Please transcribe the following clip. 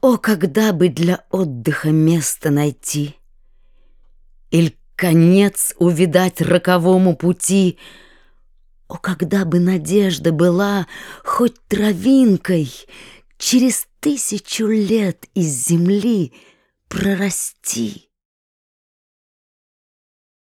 О, когда бы для отдыха место найти! Иль конец увидать роковому пути! О, когда бы надежда была хоть травинкой Через тысячу лет из земли прорасти!